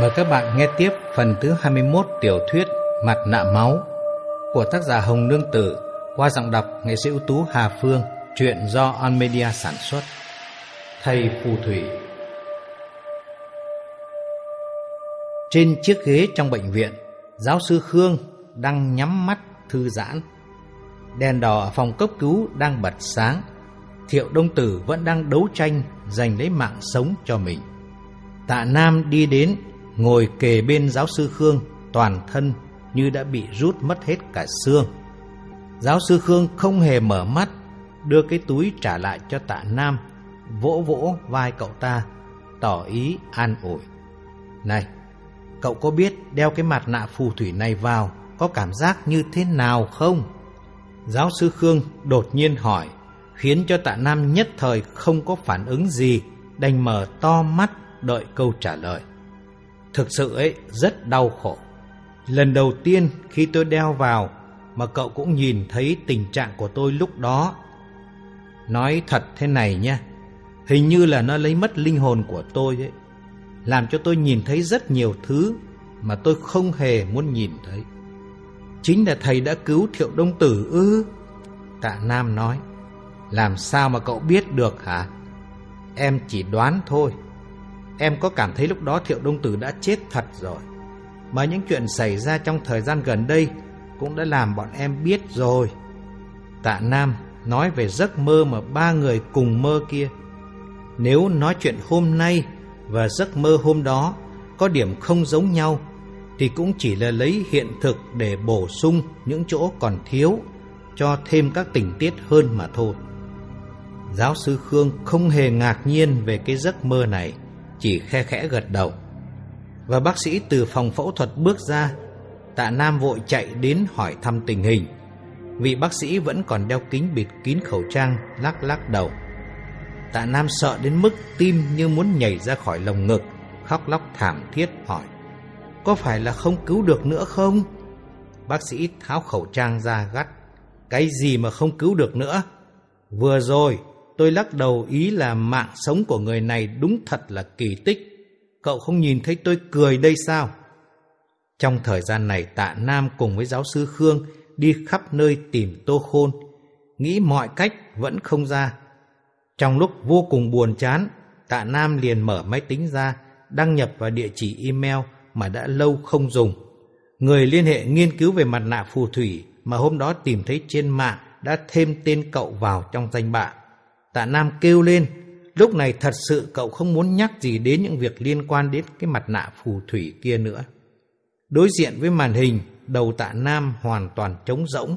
Mời các bạn nghe tiếp phần thứ 21 tiểu thuyết Mặt nạ máu của tác giả Hồng Nương Tử qua giọng đọc nghệ sĩ ưu tú Hà Phương, truyện do On Media sản xuất. Thầy phù thủy Trên chiếc ghế trong bệnh viện, giáo sư Khương đang nhắm mắt thư giãn. Đèn đỏ ở phòng cấp cứu đang bật sáng. Thiệu Đông Tử vẫn đang đấu tranh giành lấy mạng sống cho mình. Tạ Nam đi đến ngồi kề bên giáo sư Khương, toàn thân như đã bị rút mất hết cả xương. Giáo sư Khương không hề mở mắt, đưa cái túi trả lại cho tạ Nam, vỗ vỗ vai cậu ta, tỏ ý an ủi. Này, cậu có biết đeo cái mặt nạ phù thủy này vào có cảm giác như thế nào không? Giáo sư Khương đột nhiên hỏi, khiến cho tạ Nam nhất thời không có phản ứng gì, đành mở to mắt đợi câu trả lời. Thực sự ấy rất đau khổ. Lần đầu tiên khi tôi đeo vào mà cậu cũng nhìn thấy tình trạng của tôi lúc đó. Nói thật thế này nha, hình như là nó lấy mất linh hồn của tôi ấy. Làm cho tôi nhìn thấy rất nhiều thứ mà tôi không hề muốn nhìn thấy. Chính là thầy đã cứu Thiệu Đông Tử ư? Tạ Nam nói, làm sao mà cậu biết được hả? Em chỉ đoán thôi. Em có cảm thấy lúc đó Thiệu Đông Tử đã chết thật rồi. Mà những chuyện xảy ra trong thời gian gần đây Cũng đã làm bọn em biết rồi. Tạ Nam nói về giấc mơ mà ba người cùng mơ kia. Nếu nói chuyện hôm nay và giấc mơ hôm đó Có điểm không giống nhau, Thì cũng chỉ là lấy hiện thực để bổ sung những chỗ còn thiếu Cho thêm các tình tiết hơn mà thôi. Giáo sư Khương không hề ngạc nhiên về cái giấc mơ này chỉ khe khẽ gật đầu. Và bác sĩ từ phòng phẫu thuật bước ra, tạ Nam vội chạy đến hỏi thăm tình hình. Vị bác sĩ vẫn còn đeo kính bịt kín khẩu trang, lắc lắc đầu. Tạ Nam sợ đến mức tim như muốn nhảy ra khỏi lồng ngực, khóc lóc thảm thiết hỏi. Có phải là không cứu được nữa không? Bác sĩ tháo khẩu trang ra gắt. Cái gì mà không cứu được nữa? Vừa rồi, Tôi lắc đầu ý là mạng sống của người này đúng thật là kỳ tích. Cậu không nhìn thấy tôi cười đây sao? Trong thời gian này tạ Nam cùng với giáo sư Khương đi khắp nơi tìm Tô Khôn, nghĩ mọi cách vẫn không ra. Trong lúc vô cùng buồn chán, tạ Nam liền mở máy tính ra, đăng nhập vào địa chỉ email mà đã lâu không dùng. Người liên hệ nghiên cứu về mặt nạ phù thủy mà hôm đó tìm thấy trên mạng đã thêm tên cậu vào trong danh bạ. Tạ Nam kêu lên, lúc này thật sự cậu không muốn nhắc gì đến những việc liên quan đến cái mặt nạ phù thủy kia nữa. Đối diện với màn hình, đầu tạ Nam hoàn toàn trống rỗng,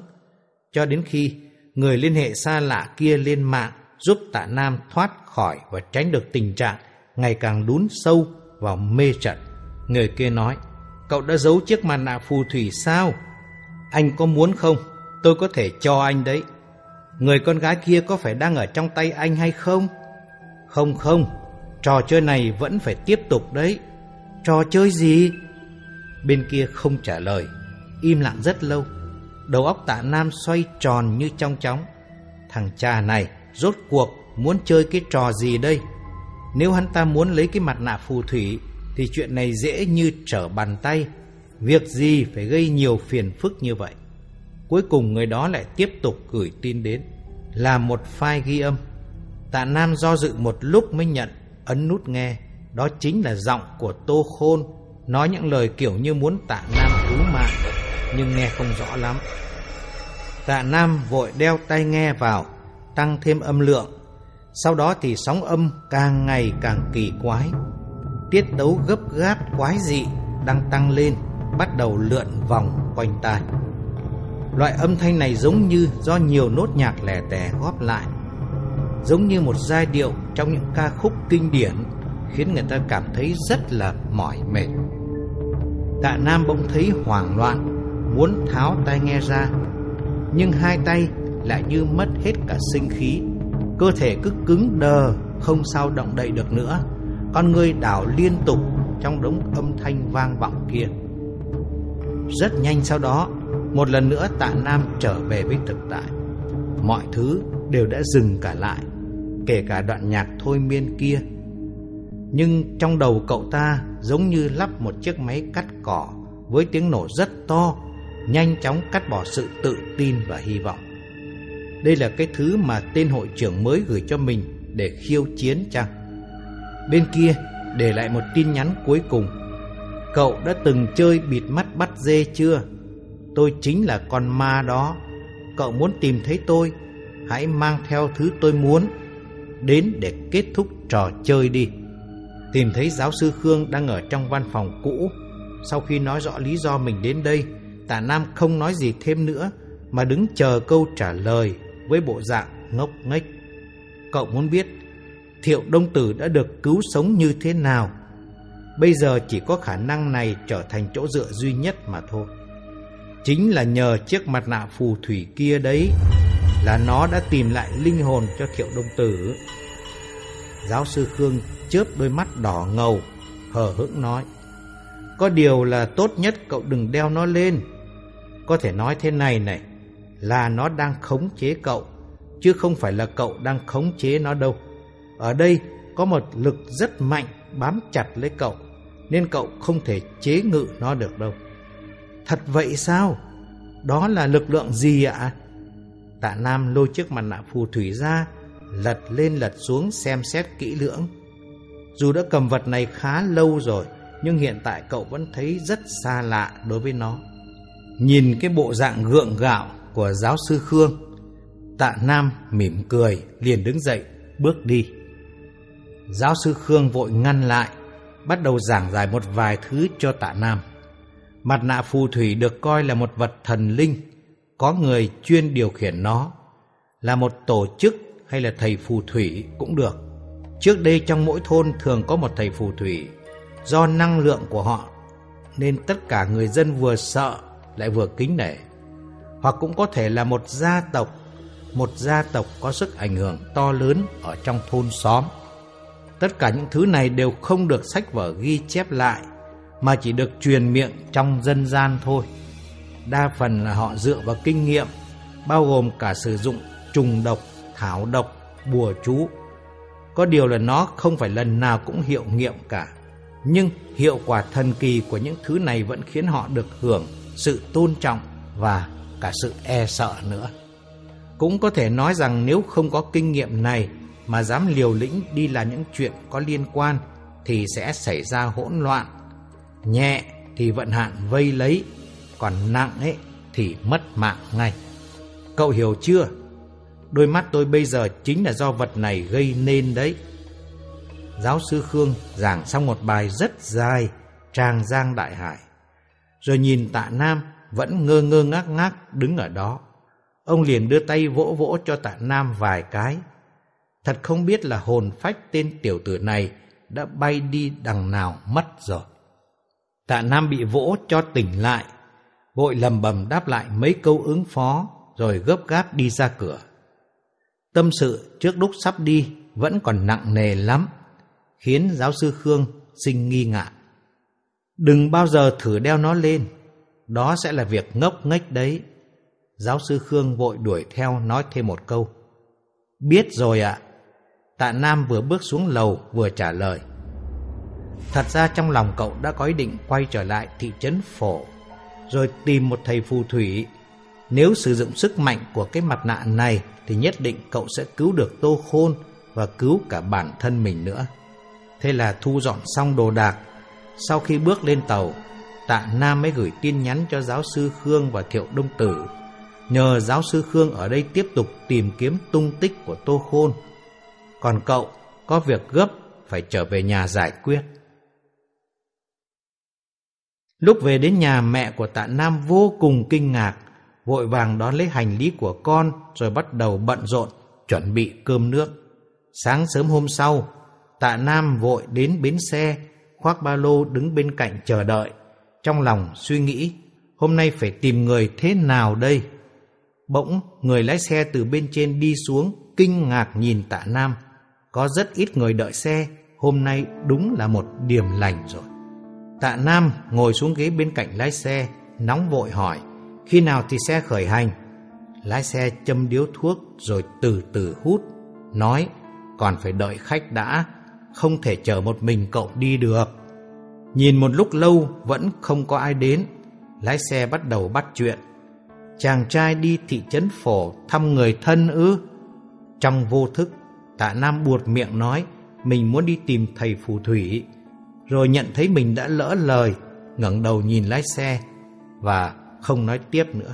cho đến khi người liên hệ xa lạ kia lên mạng giúp tạ Nam thoát khỏi và tránh được tình trạng ngày càng đún sâu vào mê trận. Người kia nói, cậu đã giấu chiếc mặt nạ phù thủy sao? Anh có muốn không? Tôi có thể cho anh đấy. Người con gái kia có phải đang ở trong tay anh hay không? Không không, trò chơi này vẫn phải tiếp tục đấy. Trò chơi gì? Bên kia không trả lời, im lặng rất lâu. Đầu óc tạ Nam xoay tròn như trong chóng. Thằng cha này rốt cuộc muốn chơi cái trò gì đây? Nếu hắn ta muốn lấy cái mặt nạ phù thủy thì chuyện này dễ như trở bàn tay. Việc gì phải gây nhiều phiền phức như vậy? Cuối cùng người đó lại tiếp tục gửi tin đến. Là một file ghi âm. Tạ Nam do dự một lúc mới nhận, Ấn nút nghe. Đó chính là giọng của Tô Khôn, Nói những lời kiểu như muốn Tạ Nam cứu mạng, Nhưng nghe không rõ lắm. Tạ Nam vội đeo tai nghe vào, Tăng thêm âm lượng. Sau đó thì sóng âm càng ngày càng kỳ quái. Tiết đấu gấp gáp quái dị Đang tăng lên, Bắt đầu lượn vòng quanh tai. Loại âm thanh này giống như do nhiều nốt nhạc lẻ tẻ góp lại, Giống như một giai điệu trong những ca khúc kinh điển, Khiến người ta cảm thấy rất là mỏi mệt. Tạ Nam bỗng thấy hoảng loạn, Muốn tháo tai nghe ra, Nhưng hai tay lại như mất hết cả sinh khí. Cơ thể cứ cứng đờ, Không sao động đậy được nữa. Con người đảo liên tục Trong đống âm thanh vang vọng kia. Rất nhanh sau đó một lần nữa tạ Nam trở về với thực tại Mọi thứ đều đã dừng cả lại Kể cả đoạn nhạc thôi miên kia Nhưng trong đầu cậu ta giống như lắp một chiếc máy cắt cỏ với tiếng nổ rất to, nhanh chóng cắt bỏ sự tự tin và hy vọng. Đây là cái thứ mà tên hội trưởng mới gửi cho mình để khiêu chiến chăng? Bên kia để lại một tin nhắn cuối cùng. Cậu đã từng chơi bịt mắt bắt dê chưa? Tôi chính là con ma đó. Cậu muốn tìm thấy tôi, hãy mang theo thứ tôi muốn đến để kết thúc trò chơi đi. Tìm thấy giáo sư Khương đang ở trong văn phòng cũ. Sau khi nói rõ lý do mình đến đây, Tạ Nam không nói gì thêm nữa mà đứng chờ câu trả lời với bộ dạng ngốc nghếch. Cậu muốn biết Thiệu Đông Tử đã được cứu sống như thế nào? Bây giờ chỉ có khả năng này trở thành chỗ dựa duy nhất mà thôi. Chính là nhờ chiếc mặt nạ phù thủy kia đấy là nó đã tìm lại linh hồn cho Thiệu Đông Tử. Giáo sư Khương chớp đôi mắt đỏ ngầu, hờ hững nói. Có điều là tốt nhất cậu đừng đeo nó lên. Có thể nói thế này này, là nó đang khống chế cậu, chứ không phải là cậu đang khống chế nó đâu. Ở đây có một lực rất mạnh bám chặt lấy cậu, nên cậu không thể chế ngự nó được đâu. Thật vậy sao? Đó là lực lượng gì ạ? Tạ Nam lôi chiếc mặt nạ phù thủy ra, lật lên lật xuống xem xét kỹ lưỡng. Dù đã cầm vật này khá lâu rồi, nhưng hiện tại cậu vẫn thấy rất xa lạ đối với nó. Nhìn cái bộ dạng gượng gạo của giáo sư Khương, Tạ Nam mỉm cười, liền đứng dậy, bước đi. Giáo sư Khương vội ngăn lại, bắt đầu giảng giải một vài thứ cho Tạ Nam. Mặt nạ phù thủy được coi là một vật thần linh, có người chuyên điều khiển nó, là một tổ chức hay là thầy phù thủy cũng được. Trước đây trong mỗi thôn thường có một thầy phù thủy, do năng lượng của họ nên tất cả người dân vừa sợ lại vừa kính nể. Hoặc cũng có thể là một gia tộc, một gia tộc có sức ảnh hưởng to lớn ở trong thôn xóm. Tất cả những thứ này đều không được sách vở ghi chép lại mà chỉ được truyền miệng trong dân gian thôi. Đa phần là họ dựa vào kinh nghiệm, bao gồm cả sử dụng trùng độc, thảo độc, bùa chú. Có điều là nó không phải lần nào cũng hiệu nghiệm cả. Nhưng hiệu quả thần kỳ của những thứ này vẫn khiến họ được hưởng sự tôn trọng và cả sự e sợ nữa. Cũng có thể nói rằng nếu không có kinh nghiệm này mà dám liều lĩnh đi làm những chuyện có liên quan thì sẽ xảy ra hỗn loạn. Nhẹ thì vận hạn vây lấy, còn nặng ấy thì mất mạng ngay. Cậu hiểu chưa? Đôi mắt tôi bây giờ chính là do vật này gây nên đấy. Giáo sư Khương giảng xong một bài rất dài, tràng giang đại hải. Rồi nhìn tạ Nam vẫn ngơ ngơ ngác ngác đứng ở đó. Ông liền đưa tay vỗ vỗ cho tạ Nam vài cái. Thật không biết là hồn phách tên tiểu tử này đã bay đi đằng nào mất rồi. Tạ Nam bị vỗ cho tỉnh lại, vội lầm bầm đáp lại mấy câu ứng phó rồi gấp gáp đi ra cửa. Tâm sự trước lúc sắp đi vẫn còn nặng nề lắm, khiến giáo sư Khương sinh nghi ngại. Đừng bao giờ thử đeo nó lên, đó sẽ là việc ngốc nghếch đấy. Giáo sư Khương vội đuổi theo nói thêm một câu. Biết rồi ạ. Tạ Nam vừa bước xuống lầu vừa trả lời. Thật ra trong lòng cậu đã có ý định quay trở lại thị trấn phổ, rồi tìm một thầy phù thủy. Nếu sử dụng sức mạnh của cái mặt nạ này thì nhất định cậu sẽ cứu được Tô Khôn và cứu cả bản thân mình nữa. Thế là thu dọn xong đồ đạc. Sau khi bước lên tàu, Tạ Nam mới gửi tin nhắn cho giáo sư Khương và Thiệu Đông Tử. Nhờ giáo sư Khương ở đây tiếp tục tìm kiếm tung tích của Tô Khôn. Còn cậu có việc gấp phải trở về nhà giải quyết. Lúc về đến nhà mẹ của tạ Nam vô cùng kinh ngạc, vội vàng đón lấy hành lý của con rồi bắt đầu bận rộn, chuẩn bị cơm nước. Sáng sớm hôm sau, tạ Nam vội đến bến xe, khoác ba lô đứng bên cạnh chờ đợi. Trong lòng suy nghĩ, hôm nay phải tìm người thế nào đây? Bỗng, người lái xe từ bên trên đi xuống, kinh ngạc nhìn tạ Nam. Có rất ít người đợi xe, hôm nay đúng là một điểm lành rồi. Tạ Nam ngồi xuống ghế bên cạnh lái xe, nóng vội hỏi, khi nào thì xe khởi hành? Lái xe châm điếu thuốc rồi từ từ hút, nói, còn phải đợi khách đã, không thể chở một mình cậu đi được. Nhìn một lúc lâu vẫn không có ai đến, lái xe bắt đầu bắt chuyện. Chàng trai đi thị trấn phổ thăm người thân ư? Trong vô thức, tạ Nam buột miệng nói mình muốn đi tìm thầy phù thủy, rồi nhận thấy mình đã lỡ lời, ngẩng đầu nhìn lái xe và không nói tiếp nữa.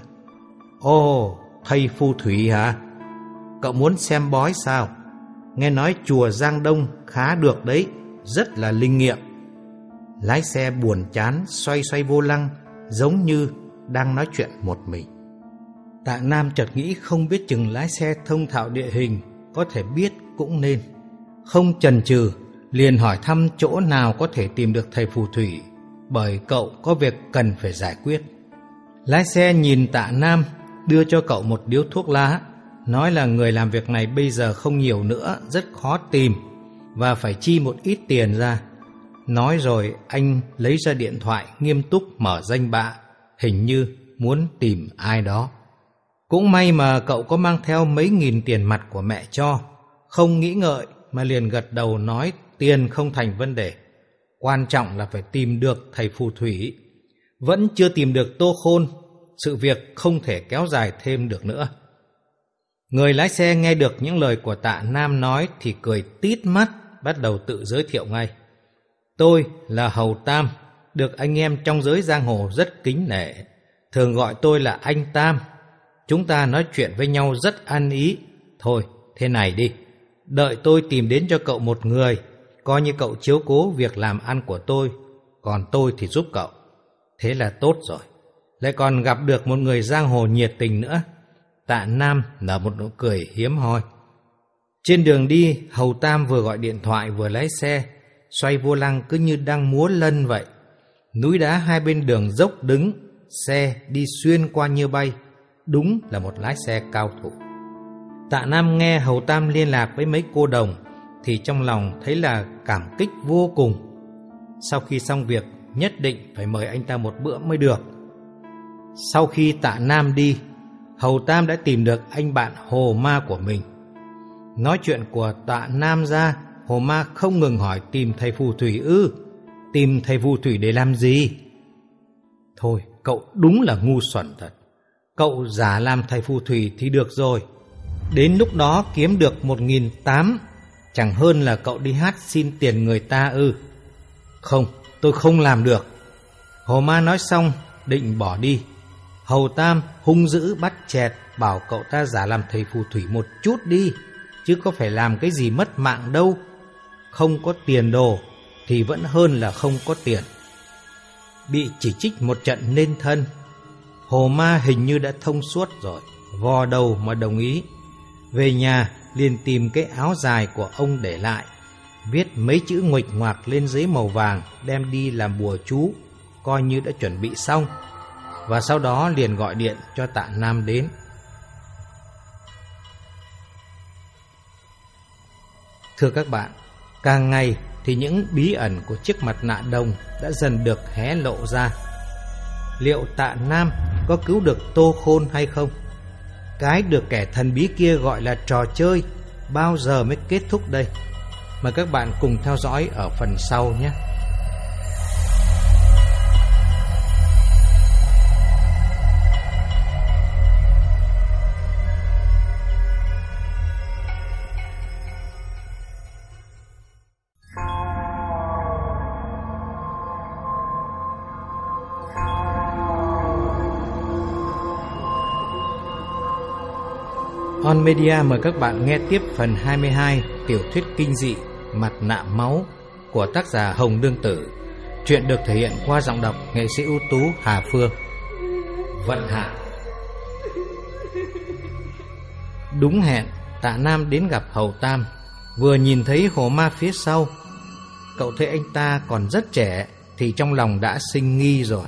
Ồ, thầy phù thủy hả? Cậu muốn xem bói sao? Nghe nói chùa Giang Đông khá được đấy, rất là linh nghiệm. Lái xe buồn chán, xoay xoay vô lăng, giống như đang nói chuyện một mình. Tạ Nam chợt nghĩ không biết chừng lái xe thông thạo địa hình, có thể biết cũng nên. Không chần chừ, liền hỏi thăm chỗ nào có thể tìm được thầy phù thủy, bởi cậu có việc cần phải giải quyết. Lái xe nhìn tạ Nam, đưa cho cậu một điếu thuốc lá, nói là người làm việc này bây giờ không nhiều nữa, rất khó tìm, và phải chi một ít tiền ra. Nói rồi anh lấy ra điện thoại nghiêm túc mở danh bạ, hình như muốn tìm ai đó. Cũng may mà cậu có mang theo mấy nghìn tiền mặt của mẹ cho, không nghĩ ngợi mà liền gật đầu nói tiền không thành vấn đề. Quan trọng là phải tìm được thầy phù thủy. Vẫn chưa tìm được Tô Khôn, sự việc không thể kéo dài thêm được nữa. Người lái xe nghe được những lời của tạ Nam nói thì cười tít mắt, bắt đầu tự giới thiệu ngay. Tôi là Hầu Tam, được anh em trong giới giang hồ rất kính nể, thường gọi tôi là anh Tam. Chúng ta nói chuyện với nhau rất ăn ý. Thôi, thế này đi, đợi tôi tìm đến cho cậu một người, coi như cậu chiếu cố việc làm ăn của tôi, còn tôi thì giúp cậu. Thế là tốt rồi. Lại còn gặp được một người giang hồ nhiệt tình nữa. Tạ Nam nở một nụ cười hiếm hoi. Trên đường đi, Hầu Tam vừa gọi điện thoại vừa lái xe, xoay vô lăng cứ như đang múa lân vậy. Núi đá hai bên đường dốc đứng, xe đi xuyên qua như bay, đúng là một lái xe cao thủ. Tạ Nam nghe Hầu Tam liên lạc với mấy cô đồng thì trong lòng thấy là cảm kích vô cùng. Sau khi xong việc, nhất định phải mời anh ta một bữa mới được. Sau khi Tạ Nam đi, Hầu Tam đã tìm được anh bạn Hồ Ma của mình. Nói chuyện của Tạ Nam ra, Hồ Ma không ngừng hỏi tìm thầy phù thủy ư, tìm thầy phù thủy để làm gì? Thôi, cậu đúng là ngu xuẩn thật. Cậu giả làm thầy phù thủy thì được rồi. Đến lúc đó kiếm được một nghìn tám, chẳng hơn là cậu đi hát xin tiền người ta ư. Không, tôi không làm được. Hồ Ma nói xong, định bỏ đi. Hầu Tam hung dữ bắt chẹt bảo cậu ta giả làm thầy phù thủy một chút đi, chứ có phải làm cái gì mất mạng đâu. Không có tiền đồ thì vẫn hơn là không có tiền. Bị chỉ trích một trận nên thân, Hồ Ma hình như đã thông suốt rồi, vò đầu mà đồng ý. Về nhà liền tìm cái áo dài của ông để lại, viết mấy chữ nguệch ngoạc lên giấy màu vàng đem đi làm bùa chú, coi như đã chuẩn bị xong và sau đó liền gọi điện cho tạ Nam đến. Thưa các bạn, càng ngày thì những bí ẩn của chiếc mặt nạ đồng đã dần được hé lộ ra. Liệu tạ Nam có cứu được Tô Khôn hay không? Cái được kẻ thần bí kia gọi là trò chơi, bao giờ mới kết thúc đây? Mời các bạn cùng theo dõi ở phần sau nhé. On Media mời các bạn nghe tiếp phần 22 tiểu thuyết kinh dị Mặt nạ máu của tác giả Hồng Đương Tử. Chuyện được thể hiện qua giọng đọc nghệ sĩ ưu tú Hà Phương. Vận hạn Đúng hẹn, tạ Nam đến gặp Hầu Tam, vừa nhìn thấy hồ ma phía sau. Cậu thấy anh ta còn rất trẻ thì trong lòng đã sinh nghi rồi.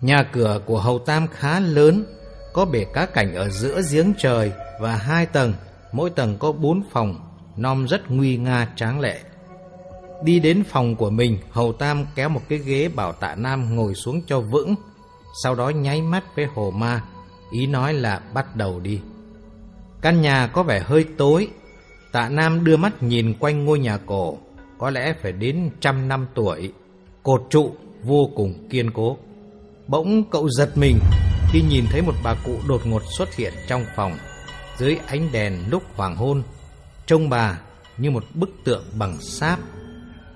Nhà cửa của Hầu Tam khá lớn, có bể cá cảnh ở giữa giếng trời và hai tầng, mỗi tầng có bốn phòng, nom rất nguy nga tráng lệ. Đi đến phòng của mình, Hầu Tam kéo một cái ghế bảo tạ Nam ngồi xuống cho vững, sau đó nháy mắt với Hồ Ma, ý nói là bắt đầu đi. Căn nhà có vẻ hơi tối, tạ Nam đưa mắt nhìn quanh ngôi nhà cổ, có lẽ phải đến trăm năm tuổi, cột trụ vô cùng kiên cố. Bỗng cậu giật mình khi nhìn thấy một bà cụ đột ngột xuất hiện trong phòng dưới ánh đèn lúc hoàng hôn. Trông bà như một bức tượng bằng sáp.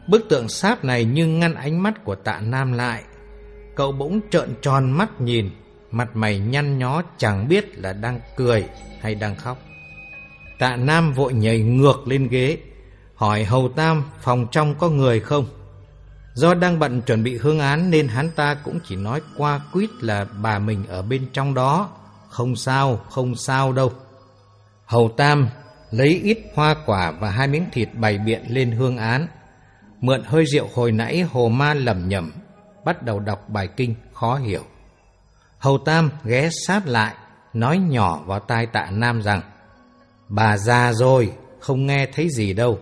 Bức tượng sáp này như ngăn ánh mắt của tạ Nam lại. Cậu bỗng trợn tròn mắt nhìn, mặt mày nhăn nhó chẳng biết là đang cười hay đang khóc. Tạ Nam vội nhảy ngược lên ghế, hỏi Hầu Tam phòng trong có người không? Do đang bận chuẩn bị hương án nên hắn ta cũng chỉ nói qua quýt là bà mình ở bên trong đó. Không sao, không sao đâu. Hầu Tam lấy ít hoa quả và hai miếng thịt bày biện lên hương án. Mượn hơi rượu hồi nãy Hồ Ma lẩm nhẩm, bắt đầu đọc bài kinh khó hiểu. Hầu Tam ghé sát lại, nói nhỏ vào tai tạ Nam rằng Bà già rồi, không nghe thấy gì đâu.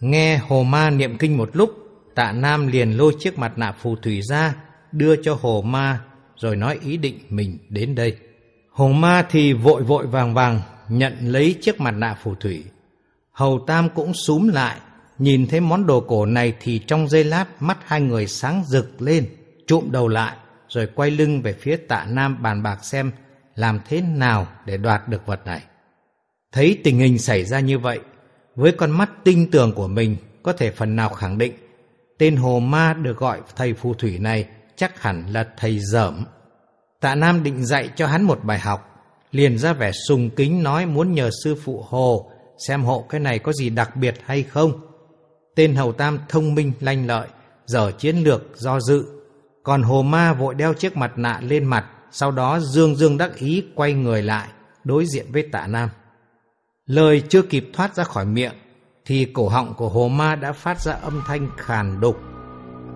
Nghe Hồ Ma niệm kinh một lúc, tạ Nam liền lôi chiếc mặt nạ phù thủy ra, đưa cho Hồ Ma, rồi nói ý định mình đến đây. Hồ Ma thì vội vội vàng vàng nhận lấy chiếc mặt nạ phù thủy. Hầu Tam cũng súm lại, nhìn thấy món đồ cổ này thì trong giây lát mắt hai người sáng rực lên, trụm đầu lại, rồi quay lưng về phía tạ Nam bàn bạc xem làm thế nào để đoạt được vật này. Thấy tình hình xảy ra như vậy, với con mắt tinh tường của mình có thể phần nào khẳng định tên hồ ma được gọi thầy phù thủy này chắc hẳn là thầy dởm. Tạ Nam định dạy cho hắn một bài học, liền ra vẻ sùng kính nói muốn nhờ sư phụ Hồ xem hộ cái này có gì đặc biệt hay không. Tên Hầu Tam thông minh lanh lợi, dở chiến lược do dự. Còn Hồ Ma vội đeo chiếc mặt nạ lên mặt, sau đó dương dương đắc ý quay người lại, đối diện với tạ Nam. Lời chưa kịp thoát ra khỏi miệng, thì cổ họng của Hồ Ma đã phát ra âm thanh khàn đục.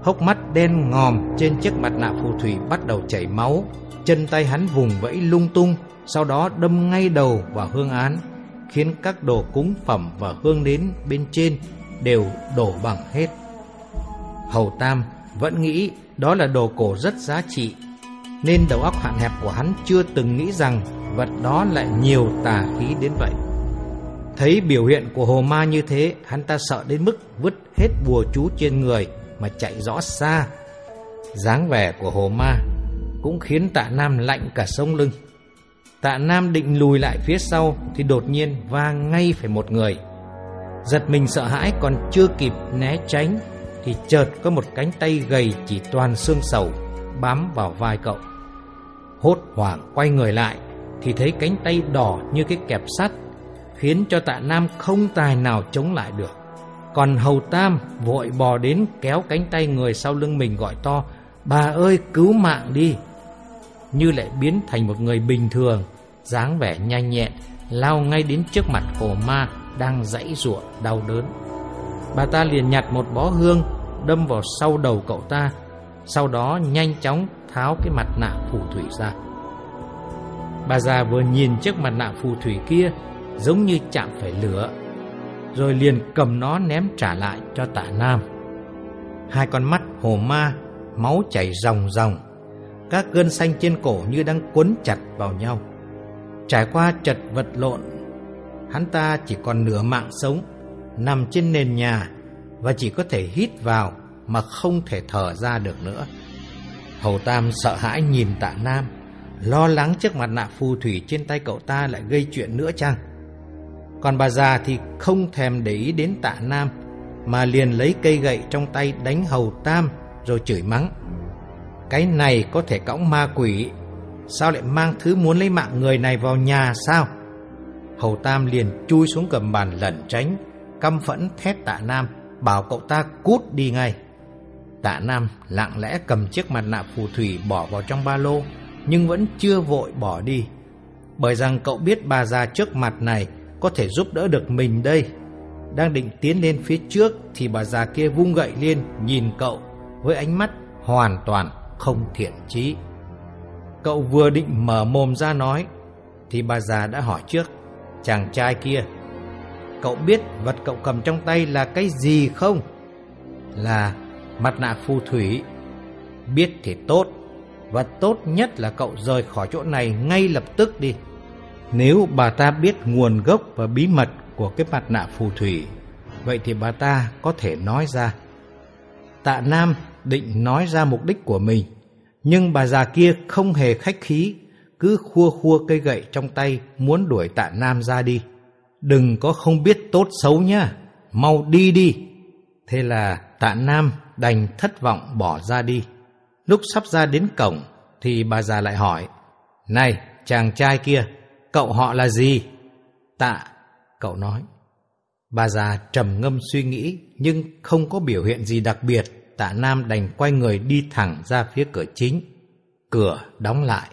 Hốc mắt đen ngòm trên chiếc mặt nạ phù thủy bắt đầu chảy máu, chân tay hắn vùng vẫy lung tung, sau đó đâm ngay đầu vào hương án, khiến các đồ cúng phẩm và hương đến bên trên đều đổ bằng hết. Hầu Tam vẫn nghĩ đó là đồ cổ rất giá trị, nên đầu óc hạn hẹp của hắn chưa từng nghĩ rằng vật đó lại nhiều tà khí đến vậy. Thấy biểu hiện của hồ ma như thế, hắn ta sợ đến mức vứt hết bùa chú trên người mà chạy rõ xa. dáng vẻ của hồ ma cũng khiến tạ Nam lạnh cả sống lưng. Tạ Nam định lùi lại phía sau thì đột nhiên va ngay phải một người. Giật mình sợ hãi còn chưa kịp né tránh thì chợt có một cánh tay gầy chỉ toàn xương sầu bám vào vai cậu. Hốt hoảng quay người lại thì thấy cánh tay đỏ như cái kẹp sắt khiến cho tạ Nam không tài nào chống lại được. Còn Hầu Tam vội bò đến kéo cánh tay người sau lưng mình gọi to, bà ơi cứu mạng đi. Như lại biến thành một người bình thường, dáng vẻ nhanh nhẹn, lao ngay đến trước mặt hồ ma đang dãy ruộng đau đớn. Bà ta liền nhặt một bó hương đâm vào sau đầu cậu ta, sau đó nhanh chóng tháo cái mặt nạ phù thủy ra. Bà già vừa nhìn chiếc mặt nạ phù thủy kia giống như chạm phải lửa, rồi liền cầm nó ném trả lại cho tả Nam. Hai con mắt hồ ma, máu chảy ròng ròng, các gân xanh trên cổ như đang quấn chặt vào nhau. Trải qua chật vật lộn, hắn ta chỉ còn nửa mạng sống, nằm trên nền nhà và chỉ có thể hít vào mà không thể thở ra được nữa. Hầu Tam sợ hãi nhìn tạ Nam, lo lắng chiếc mặt nạ phù thủy trên tay cậu ta lại gây chuyện nữa chăng? Còn bà già thì không thèm để ý đến tạ Nam Mà liền lấy cây gậy trong tay đánh hầu Tam Rồi chửi mắng Cái này có thể cõng ma quỷ Sao lại mang thứ muốn lấy mạng người này vào nhà sao Hầu Tam liền chui xuống cầm bàn lẩn tránh, Căm phẫn thét tạ Nam, Bảo cậu ta cút đi ngay Tạ Nam lặng lẽ cầm chiếc mặt nạ phù thủy bỏ vào trong ba lô, Nhưng vẫn chưa vội bỏ đi Bởi rằng cậu biết bà già trước mặt này có thể giúp đỡ được mình đây. Đang định tiến lên phía trước thì bà già kia vung gậy lên nhìn cậu với ánh mắt hoàn toàn không thiện chí. Cậu vừa định mở mồm ra nói thì bà già đã hỏi trước chàng trai kia Cậu biết vật cậu cầm trong tay là cái gì không? Là mặt nạ phù thủy Biết thì tốt Và tốt nhất là cậu rời khỏi chỗ này ngay lập tức đi nếu bà ta biết nguồn gốc và bí mật của cái mặt nạ phù thủy, vậy thì bà ta có thể nói ra. Tạ Nam định nói ra mục đích của mình, nhưng bà già kia không hề khách khí, cứ khua khua cây gậy trong tay muốn đuổi tạ Nam ra đi. Đừng có không biết tốt xấu nhá, mau đi đi. Thế là tạ Nam đành thất vọng bỏ ra đi. Lúc sắp ra đến cổng thì bà già lại hỏi, Này chàng trai kia, cậu họ là gì? Tạ, cậu nói. Bà già trầm ngâm suy nghĩ nhưng không có biểu hiện gì đặc biệt. Tạ Nam đành quay người đi thẳng ra phía cửa chính. Cửa đóng lại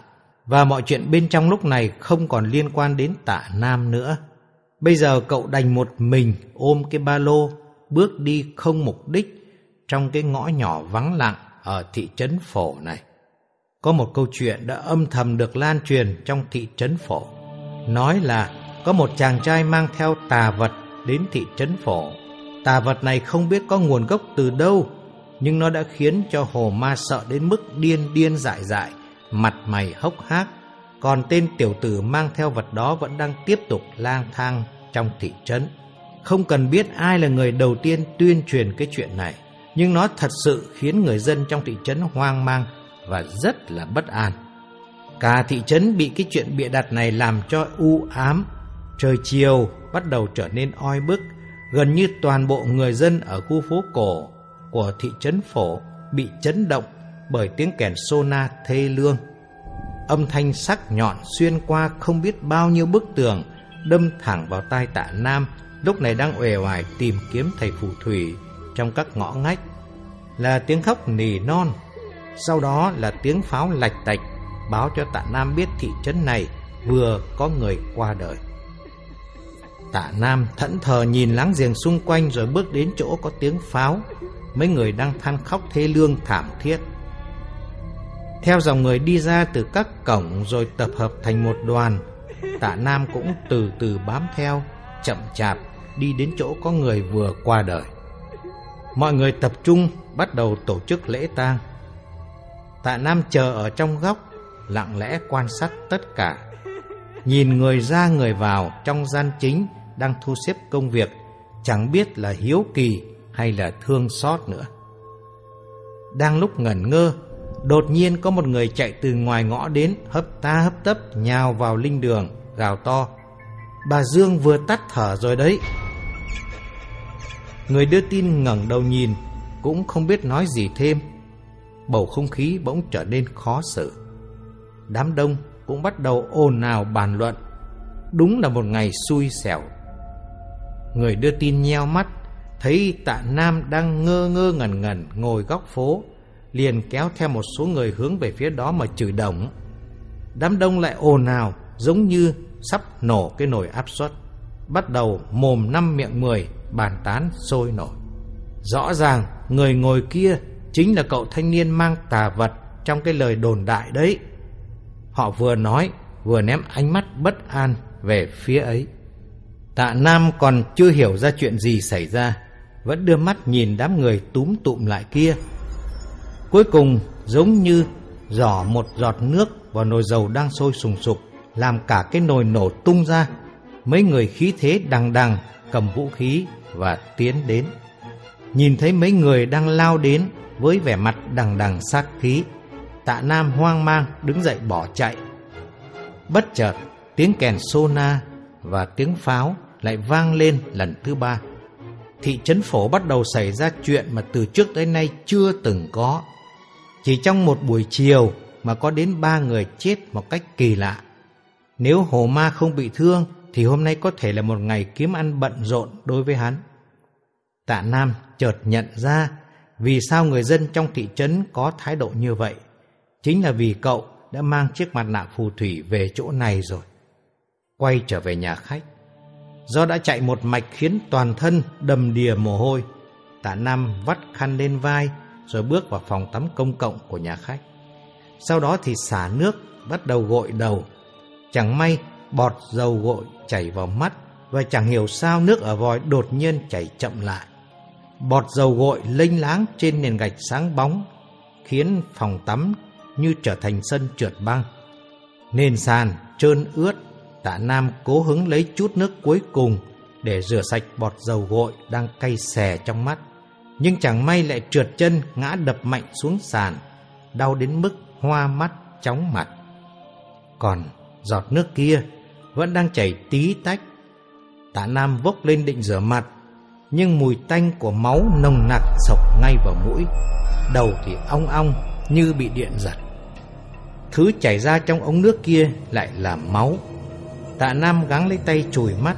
và mọi chuyện bên trong lúc này không còn liên quan đến tạ Nam nữa. Bây giờ cậu đành một mình ôm cái ba lô, bước đi không mục đích trong cái ngõ nhỏ vắng lặng ở thị trấn phổ này. Có một câu chuyện đã âm thầm được lan truyền trong thị trấn phổ. Nói là có một chàng trai mang theo tà vật đến thị trấn phổ. Tà vật này không biết có nguồn gốc từ đâu, nhưng nó đã khiến cho hồ ma sợ đến mức điên điên dại dại, mặt mày hốc hác. Còn tên tiểu tử mang theo vật đó vẫn đang tiếp tục lang thang trong thị trấn. Không cần biết ai là người đầu tiên tuyên truyền cái chuyện này, nhưng nó thật sự khiến người dân trong thị trấn hoang mang và rất là bất an. Cả thị trấn bị cái chuyện bịa đặt này làm cho u ám. Trời chiều bắt đầu trở nên oi bức, gần như toàn bộ người dân ở khu phố cổ của thị trấn phổ bị chấn động bởi tiếng kèn sona thê lương. Âm thanh sắc nhọn xuyên qua không biết bao nhiêu bức tường, đâm thẳng vào tai tạ Nam, lúc này đang uể oải tìm kiếm thầy phù thủy trong các ngõ ngách. Là tiếng khóc nỉ non, sau đó là tiếng pháo lạch tạch báo cho tạ Nam biết thị trấn này vừa có người qua đời. Tạ Nam thẫn thờ nhìn láng giềng xung quanh rồi bước đến chỗ có tiếng pháo, mấy người đang than khóc thê lương thảm thiết. Theo dòng người đi ra từ các cổng rồi tập hợp thành một đoàn, tạ Nam cũng từ từ bám theo, chậm chạp đi đến chỗ có người vừa qua đời. Mọi người tập trung bắt đầu tổ chức lễ tang. Tạ Nam chờ ở trong góc, lặng lẽ quan sát tất cả. Nhìn người ra người vào trong gian chính đang thu xếp công việc, chẳng biết là hiếu kỳ hay là thương xót nữa. Đang lúc ngẩn ngơ, đột nhiên có một người chạy từ ngoài ngõ đến, hấp ta hấp tấp nhào vào linh đường, gào to. Bà Dương vừa tắt thở rồi đấy. Người đưa tin ngẩng đầu nhìn, cũng không biết nói gì thêm. Bầu không khí bỗng trở nên khó xử. Đám đông cũng bắt đầu ồn ào bàn luận. Đúng là một ngày xui xẻo. Người đưa tin nheo mắt, thấy tạ Nam đang ngơ ngơ ngẩn ngẩn ngồi góc phố, liền kéo theo một số người hướng về phía đó mà chửi đồng. Đám đông lại ồn ào, giống như sắp nổ cái nồi áp suất. Bắt đầu mồm năm miệng mười, bàn tán sôi nổi. Rõ ràng người ngồi kia chính là cậu thanh niên mang tà vật trong cái lời đồn đại đấy. Họ vừa nói vừa ném ánh mắt bất an về phía ấy. Tạ Nam còn chưa hiểu ra chuyện gì xảy ra, vẫn đưa mắt nhìn đám người túm tụm lại kia. Cuối cùng giống như giỏ một giọt nước vào nồi dầu đang sôi sùng sục, làm cả cái nồi nổ tung ra. Mấy người khí thế đằng đằng cầm vũ khí và tiến đến. Nhìn thấy mấy người đang lao đến với vẻ mặt đằng đằng sát khí, tạ Nam hoang mang đứng dậy bỏ chạy. Bất chợt, tiếng kèn sona và tiếng pháo lại vang lên lần thứ ba. Thị trấn phổ bắt đầu xảy ra chuyện mà từ trước tới nay chưa từng có. Chỉ trong một buổi chiều mà có đến ba người chết một cách kỳ lạ. Nếu hồ ma không bị thương, thì hôm nay có thể là một ngày kiếm ăn bận rộn đối với hắn. Tạ Nam chợt nhận ra vì sao người dân trong thị trấn có thái độ như vậy. Chính là vì cậu đã mang chiếc mặt nạ phù thủy về chỗ này rồi. Quay trở về nhà khách. Do đã chạy một mạch khiến toàn thân đầm đìa mồ hôi, tạ Nam vắt khăn lên vai rồi bước vào phòng tắm công cộng của nhà khách. Sau đó thì xả nước, bắt đầu gội đầu. Chẳng may bọt dầu gội chảy vào mắt và chẳng hiểu sao nước ở vòi đột nhiên chảy chậm lại. Bọt dầu gội lênh láng trên nền gạch sáng bóng khiến phòng tắm như trở thành sân trượt băng. Nền sàn trơn ướt, tạ Nam cố hứng lấy chút nước cuối cùng để rửa sạch bọt dầu gội đang cay xè trong mắt. Nhưng chẳng may lại trượt chân ngã đập mạnh xuống sàn, đau đến mức hoa mắt chóng mặt. Còn giọt nước kia vẫn đang chảy tí tách. Tạ Nam vốc lên định rửa mặt, nhưng mùi tanh của máu nồng nặc sộc ngay vào mũi. Đầu thì ong ong như bị điện giật. Thứ chảy ra trong ống nước kia lại là máu. Tạ Nam gắng lấy tay chùi mắt.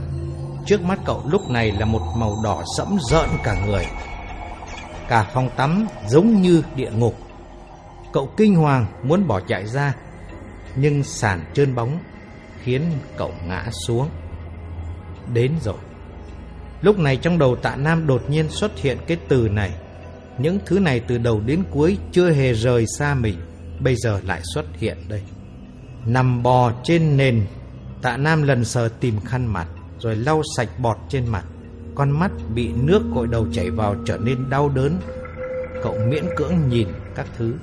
Trước mắt cậu lúc này là một màu đỏ sẫm rợn cả người. Cả phòng tắm giống như địa ngục. Cậu kinh hoàng muốn bỏ chạy ra, nhưng sàn trơn bóng khiến cậu ngã xuống. Đến rồi. Lúc này trong đầu tạ Nam đột nhiên xuất hiện cái từ này. Những thứ này từ đầu đến cuối chưa hề rời xa mình, bây giờ lại xuất hiện đây. Nằm bò trên nền, tạ Nam lần sờ tìm khăn mặt, rồi lau sạch bọt trên mặt. Con mắt bị nước gội đầu chảy vào trở nên đau đớn. Cậu miễn cưỡng nhìn các thứ.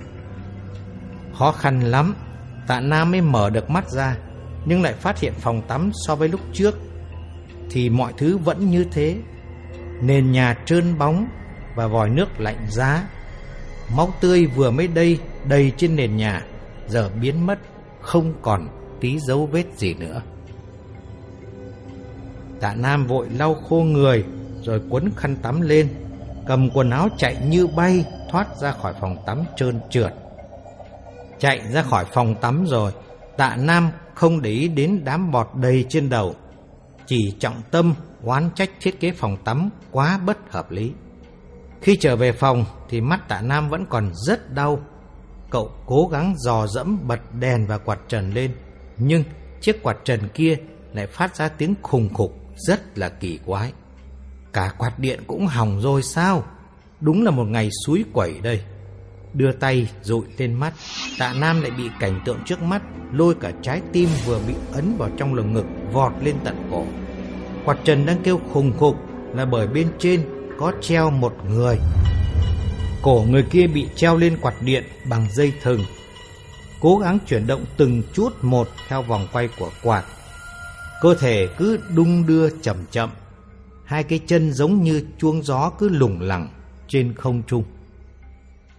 Khó khăn lắm, tạ Nam mới mở được mắt ra, nhưng lại phát hiện phòng tắm so với lúc trước thì mọi thứ vẫn như thế. Nền nhà trơn bóng và vòi nước lạnh giá. Máu tươi vừa mới đây đầy trên nền nhà, giờ biến mất, không còn tí dấu vết gì nữa. Tạ Nam vội lau khô người rồi quấn khăn tắm lên, cầm quần áo chạy như bay thoát ra khỏi phòng tắm trơn trượt. Chạy ra khỏi phòng tắm rồi, Tạ Nam không để ý đến đám bọt đầy trên đầu, chỉ trọng tâm oán trách thiết kế phòng tắm quá bất hợp lý. Khi trở về phòng thì mắt tạ Nam vẫn còn rất đau. Cậu cố gắng dò dẫm bật đèn và quạt trần lên, nhưng chiếc quạt trần kia lại phát ra tiếng khùng khục rất là kỳ quái. Cả quạt điện cũng hỏng rồi sao? Đúng là một ngày suối quẩy đây. Đưa tay dụi lên mắt, tạ Nam lại bị cảnh tượng trước mắt lôi cả trái tim vừa bị ấn vào trong lồng ngực vọt lên tận cổ. Quạt trần đang kêu khùng khục là bởi bên trên có treo một người. Cổ người kia bị treo lên quạt điện bằng dây thừng. Cố gắng chuyển động từng chút một theo vòng quay của quạt. Cơ thể cứ đung đưa chậm chậm. Hai cái chân giống như chuông gió cứ lủng lẳng trên không trung.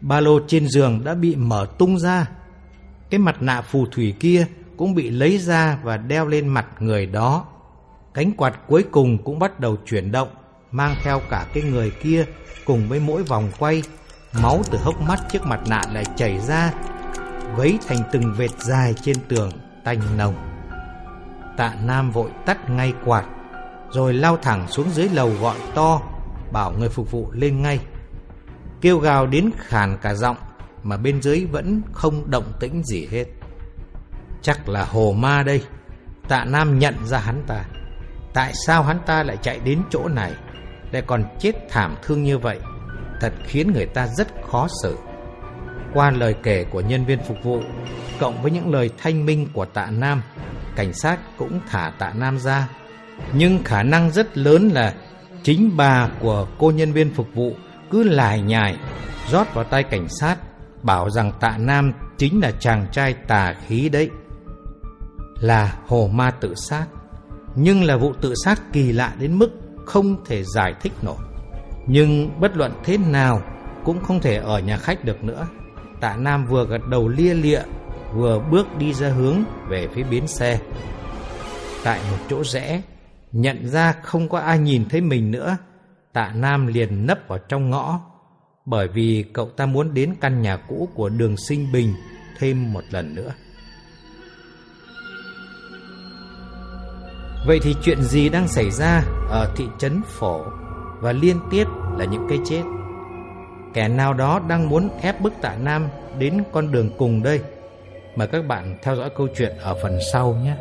Ba lô trên giường đã bị mở tung ra. Cái mặt nạ phù thủy kia cũng bị lấy ra và đeo lên mặt người đó. Cánh quạt cuối cùng cũng bắt đầu chuyển động, mang theo cả cái người kia cùng với mỗi vòng quay. Máu từ hốc mắt chiếc mặt nạ lại chảy ra, vấy thành từng vệt dài trên tường, tanh nồng. Tạ Nam vội tắt ngay quạt, rồi lao thẳng xuống dưới lầu gọi to, bảo người phục vụ lên ngay. Kêu gào đến khàn cả giọng, mà bên dưới vẫn không động tĩnh gì hết. Chắc là hồ ma đây. Tạ Nam nhận ra hắn ta. Tại sao hắn ta lại chạy đến chỗ này Lại còn chết thảm thương như vậy Thật khiến người ta rất khó xử Qua lời kể của nhân viên phục vụ Cộng với những lời thanh minh của tạ Nam Cảnh sát cũng thả tạ Nam ra Nhưng khả năng rất lớn là Chính bà của cô nhân viên phục vụ Cứ lải nhải Rót vào tay cảnh sát Bảo rằng tạ Nam chính là chàng trai tà khí đấy Là hồ ma tự sát nhưng là vụ tự sát kỳ lạ đến mức không thể giải thích nổi. Nhưng bất luận thế nào cũng không thể ở nhà khách được nữa. Tạ Nam vừa gật đầu lia lịa, vừa bước đi ra hướng về phía bến xe. Tại một chỗ rẽ, nhận ra không có ai nhìn thấy mình nữa, Tạ Nam liền nấp vào trong ngõ, bởi vì cậu ta muốn đến căn nhà cũ của đường sinh bình thêm một lần nữa. Vậy thì chuyện gì đang xảy ra ở thị trấn Phổ và liên tiếp là những cái chết? Kẻ nào đó đang muốn ép bức tạ Nam đến con đường cùng đây. Mời các bạn theo dõi câu chuyện ở phần sau nhé.